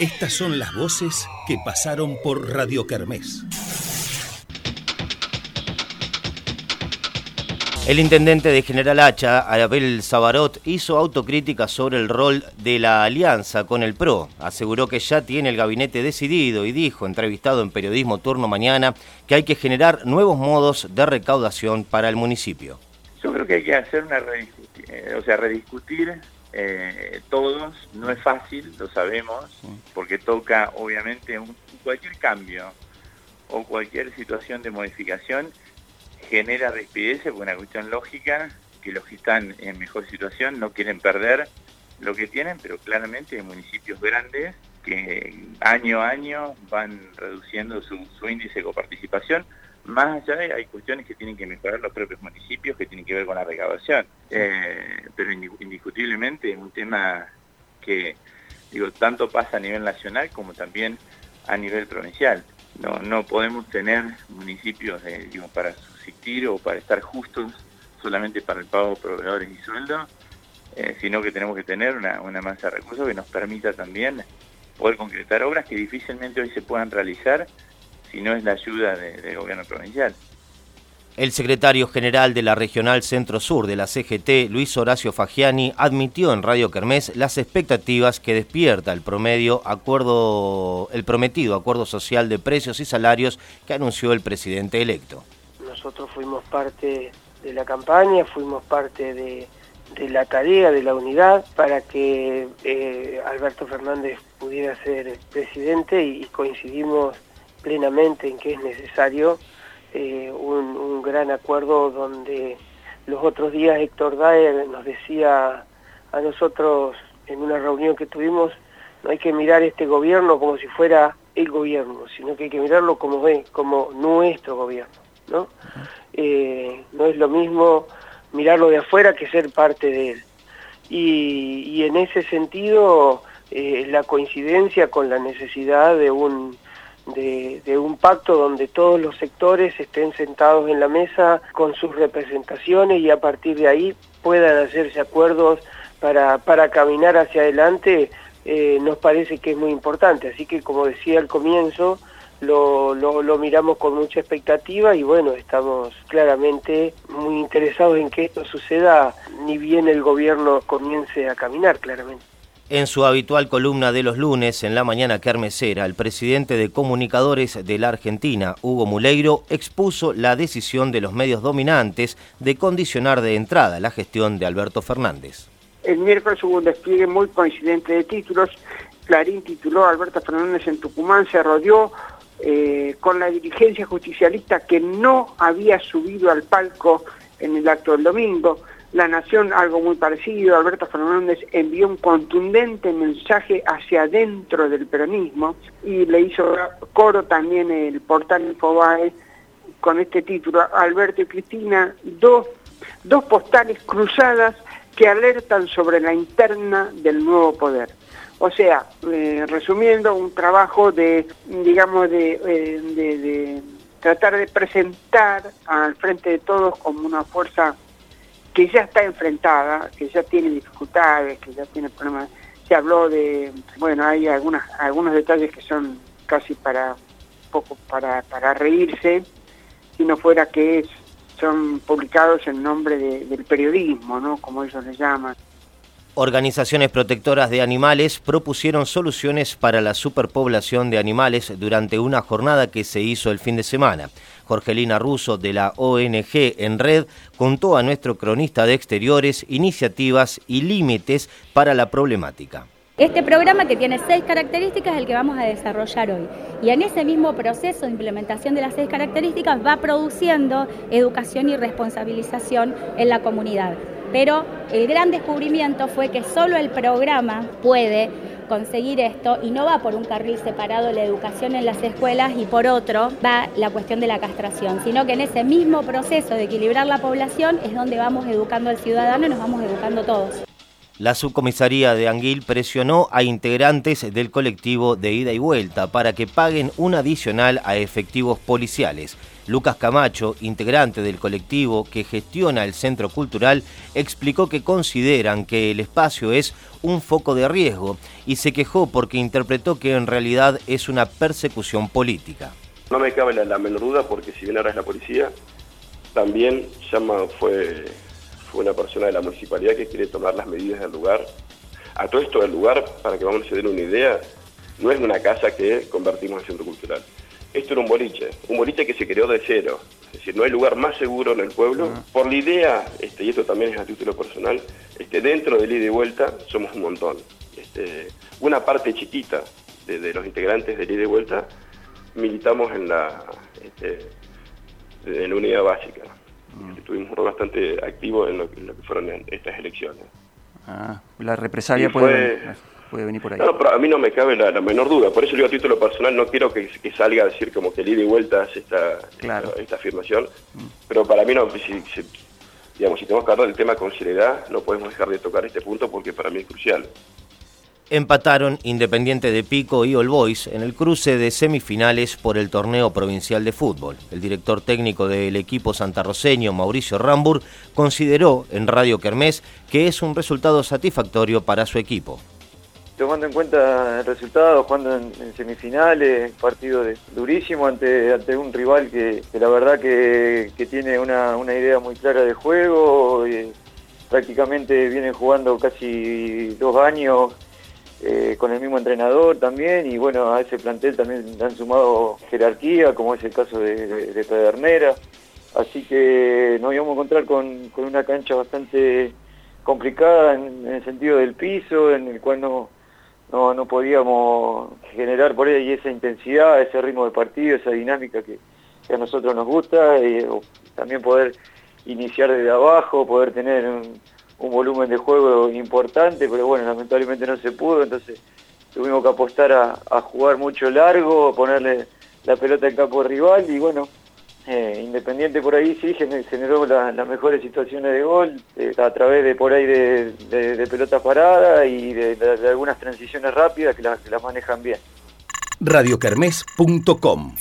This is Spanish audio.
Estas son las voces que pasaron por Radio Kermés. El intendente de General Hacha, Abel Sabarot, hizo autocrítica sobre el rol de la alianza con el PRO. Aseguró que ya tiene el gabinete decidido y dijo, entrevistado en Periodismo Turno Mañana, que hay que generar nuevos modos de recaudación para el municipio. Yo creo que hay que hacer una rediscutir, eh, o sea, rediscutir eh, todos, no es fácil, lo sabemos, porque toca obviamente cualquier cambio o cualquier situación de modificación genera rispidez por una cuestión lógica, que los que están en mejor situación no quieren perder lo que tienen, pero claramente hay municipios grandes que año a año van reduciendo su, índice de coparticipación. Más allá hay cuestiones que tienen que mejorar los propios municipios que tienen que ver con la recaudación. Eh, pero indiscutiblemente es un tema que digo tanto pasa a nivel nacional como también a nivel provincial. No, no podemos tener municipios digo, para subsistir o para estar justos solamente para el pago de proveedores y sueldos, eh, sino que tenemos que tener una, una masa de recursos que nos permita también poder concretar obras que difícilmente hoy se puedan realizar si no es la ayuda del gobierno provincial. El secretario general de la Regional Centro Sur de la CGT, Luis Horacio Fagiani, admitió en Radio Kermés las expectativas que despierta el promedio acuerdo, el prometido acuerdo social de precios y salarios que anunció el presidente electo. Nosotros fuimos parte de la campaña, fuimos parte de, la tarea de la unidad para que eh, Alberto Fernández pudiera ser presidente y coincidimos plenamente en que es necesario eh, un, gran acuerdo donde los otros días Héctor Daer nos decía a nosotros en una reunión que tuvimos, no hay que mirar este gobierno como si fuera el gobierno, sino que hay que mirarlo como, como nuestro gobierno. ¿no? Eh, no es lo mismo mirarlo de afuera que ser parte de él. Y, en ese sentido, eh, la coincidencia con la necesidad de un de, un pacto donde todos los sectores estén sentados en la mesa con sus representaciones y a partir de ahí puedan hacerse acuerdos para, para caminar hacia adelante, eh, nos parece que es muy importante. Así que, como decía al comienzo, lo, lo, lo, miramos con mucha expectativa y bueno, estamos claramente muy interesados en que esto suceda, ni bien el gobierno comience a caminar, claramente. En su habitual columna de los lunes en la mañana carmesera, el presidente de comunicadores de la Argentina, Hugo Muleiro, expuso la decisión de los medios dominantes de condicionar de entrada la gestión de Alberto Fernández. El miércoles hubo un despliegue muy coincidente de títulos. Clarín tituló a Alberto Fernández en Tucumán, se rodeó eh, con la dirigencia justicialista que no había subido al palco en el acto del domingo. La Nación, algo muy parecido, Alberto Fernández envió un contundente mensaje hacia adentro del peronismo y le hizo coro también el portal Infobae con este título, Alberto y Cristina, dos, dos postales cruzadas que alertan sobre la interna del nuevo poder. O sea, eh, resumiendo, un trabajo de, digamos, de, eh, de tratar de presentar al frente de todos como una fuerza que ya está enfrentada, que ya tiene dificultades, que ya tiene problemas. Se habló de, bueno, hay algunas, algunos detalles que son casi para poco para, para reírse, si no fuera que es, son publicados en nombre del periodismo, ¿no? Como ellos le llaman. Organizaciones protectoras de animales propusieron soluciones para la superpoblación de animales durante una jornada que se hizo el fin de semana. Jorgelina Russo de la ONG En Red contó a nuestro cronista de exteriores iniciativas y límites para la problemática. Este programa que tiene seis características es el que vamos a desarrollar hoy. Y en ese mismo proceso de implementación de las seis características va produciendo educación y responsabilización en la comunidad. Pero el gran descubrimiento fue que solo el programa puede conseguir esto y no va por un carril separado la educación en las escuelas y por otro va la cuestión de la castración, sino que en ese mismo proceso de equilibrar la población es donde vamos educando al ciudadano y nos vamos educando todos. La subcomisaría de Anguil presionó a integrantes del colectivo de ida y vuelta para que paguen un adicional a efectivos policiales. Lucas Camacho, integrante del colectivo que gestiona el centro cultural, explicó que consideran que el espacio es un foco de riesgo y se quejó porque interpretó que en realidad es una persecución política. No me cabe la, menor duda porque si bien ahora es la policía, también llama fue, fue una persona de la municipalidad que quiere tomar las medidas del lugar. A todo esto del lugar, para que vamos a tener una idea, no es una casa que convertimos en centro cultural. Esto era un boliche, un boliche que se creó de cero. Es decir, no hay lugar más seguro en el pueblo. Por la idea, este, y esto también es a título personal, este, dentro del ida y vuelta somos un montón. Este, una parte chiquita de, los integrantes del ida y vuelta militamos en la, este, en la unidad básica. Tuvimos un rol bastante activo en lo, que fueron estas elecciones. Ah, la represalia puede puede venir por ahí. No, pero a mí no me cabe la, menor duda. Por eso digo a título personal, no quiero que, salga a decir como que el ida y vuelta es esta, esta, afirmación. Mm. Pero para mí no, si, digamos, si tenemos que hablar del tema con seriedad, no podemos dejar de tocar este punto porque para mí es crucial. Empataron Independiente de Pico y All Boys en el cruce de semifinales por el torneo provincial de fútbol. El director técnico del equipo santarroceño, Mauricio Rambur, consideró en Radio Kermés que es un resultado satisfactorio para su equipo tomando en cuenta el resultado, jugando en, semifinales, partido durísimo ante, un rival que, la verdad que, tiene una, idea muy clara de juego, y prácticamente vienen jugando casi dos años eh, con el mismo entrenador también y bueno, a ese plantel también han sumado jerarquía, como es el caso de, Pedernera, así que nos íbamos a encontrar con, una cancha bastante complicada en, en, el sentido del piso, en el cual no, no, no podíamos generar por ahí esa intensidad, ese ritmo de partido, esa dinámica que, a nosotros nos gusta, y también poder iniciar desde abajo, poder tener un, volumen de juego importante, pero bueno, lamentablemente no se pudo, entonces tuvimos que apostar a, jugar mucho largo, ponerle la pelota en campo rival y bueno, eh, Independiente por ahí sí generó las mejores situaciones de gol eh, a través de por ahí de, pelotas paradas y de, algunas transiciones rápidas que las manejan bien. radiocarmes.com